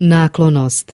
Naklonost.